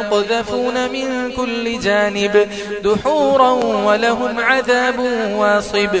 يقذفون من كل جانب دحورا ولهم عذاب واصب.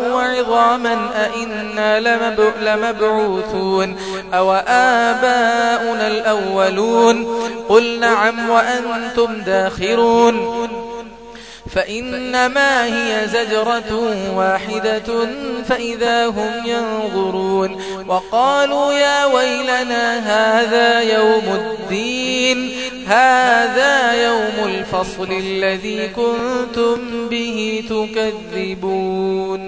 وعظاما أئنا لمبعوثون أو آباؤنا الأولون قل نعم وأنتم داخرون فإنما هي زجرة واحدة فإذا هم ينظرون وقالوا يا ويلنا هذا يوم الدين هذا يوم الفصل الذي كنتم به تكذبون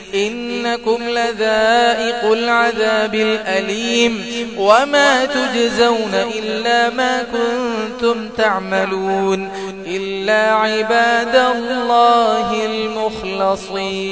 إنكم لذائق العذاب الأليم وما تجزون إلا ما كنتم تعملون إلا عباد الله المخلصين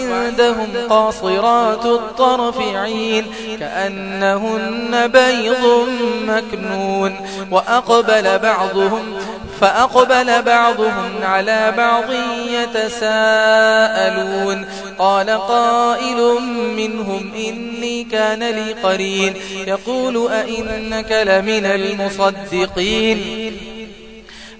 وعندهم قاصرات الطرف عين كأنهن بيض مكنون. وأقبل بعضهم فأقبل بعضهم على بعض يتساءلون. قال قائل منهم إني كان لي قرين. يقول أئنك لمن المصدقين.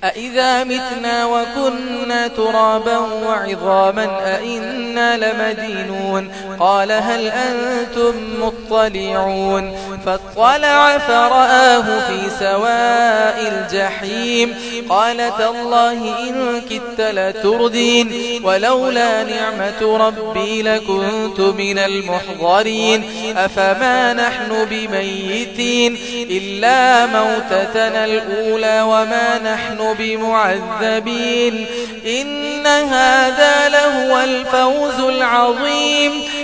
أإذا متنا وكنا ترابا وعظاما أإنا لمدينون قال هل أنتم مطلعون فاطلع فرآه في سواء الجحيم. قالت الله إن كدت لتردين ولولا نعمة ربي لكنت من المحضرين. أفما نحن بميتين؟ إلا موتتنا الأولى وما نحن بمعذبين. إن هذا لهو الفوز العظيم.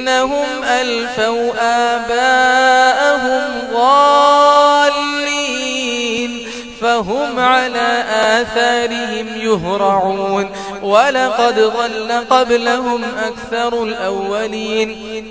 إنهم ألفوا آباءهم ظالين فهم على آثارهم يهرعون ولقد ظل قبلهم أكثر الأولين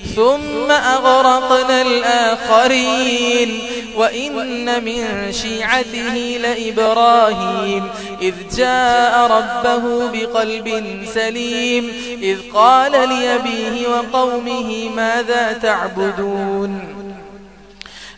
ثم أغرقنا الآخرين وإن من شيعته لإبراهيم إذ جاء ربه بقلب سليم إذ قال ليبيه وقومه ماذا تعبدون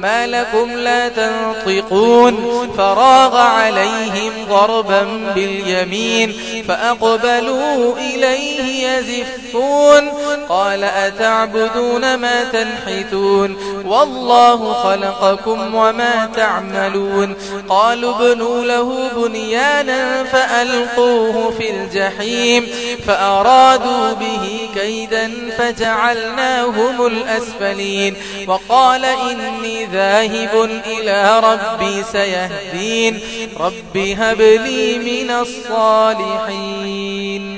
ما لكم لا تنطقون. فراغ عليهم ضربا باليمين فأقبلوا إليه يزفون. قال أتعبدون ما تنحتون؟ والله خلقكم وما تعملون. قالوا بنوا له بنيانا فألقوه في الجحيم. فأرادوا به كيدا فجعلناهم الأسفلين. وقال إني ذاهب إلى ربي سيهدين. رب هب لي من الصالحين.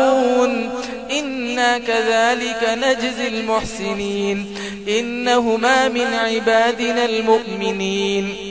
كذلك نجزي المحسنين إنهما من عبادنا المؤمنين.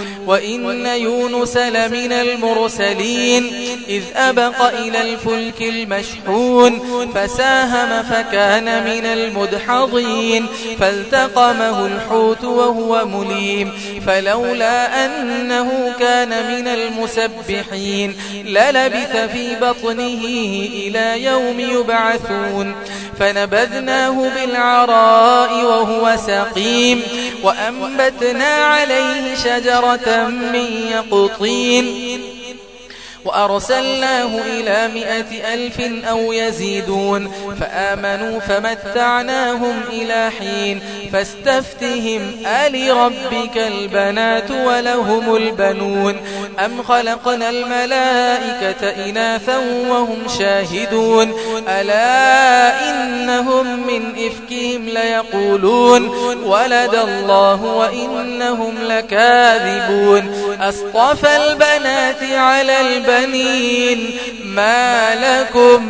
وإن يونس لمن المرسلين إذ أبق إلى الفلك المشحون فساهم فكان من المدحضين فالتقمه الحوت وهو مليم فلولا أنه كان من المسبحين للبث في بطنه إلى يوم يبعثون فنبذناه بالعراء وهو سقيم وأنبتنا عليه شجرة من يقطين وأرسلناه إلى مئة ألف أو يزيدون فآمنوا فمتعناهم إلى حين فاستفتهم ألي ربك البنات ولهم البنون أم خلقنا الملائكة إناثا وهم شاهدون ألا إنهم من إفكهم ليقولون ولد الله وإنهم لكاذبون أصطفى البنات على البنين ما لكم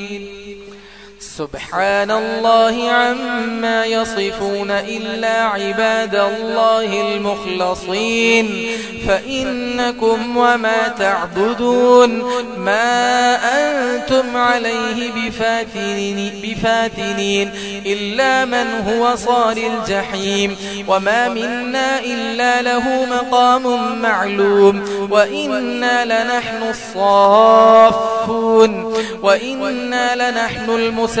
سبحان الله عما يصفون إلا عباد الله المخلصين فإنكم وما تعبدون ما أنتم عليه بفاتنين, بفاتنين إلا من هو صار الجحيم وما منا إلا له مقام معلوم وإنا لنحن الصافون وإنا لنحن المسلمين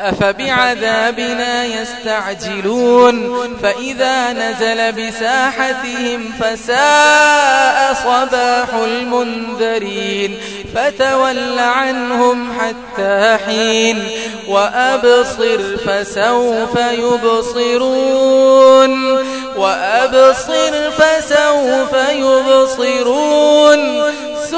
أفبعذابنا يستعجلون؟ فإذا نزل بساحتهم فساء صباح المنذرين فتول عنهم حتى حين وأبصر فسوف يبصرون وأبصر فسوف يبصرون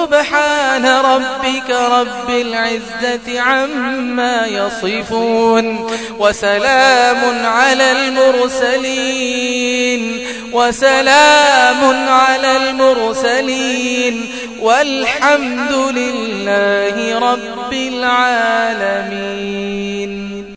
سبحان ربك رب العزة عما يصفون وسلام على المرسلين وسلام على المرسلين والحمد لله رب العالمين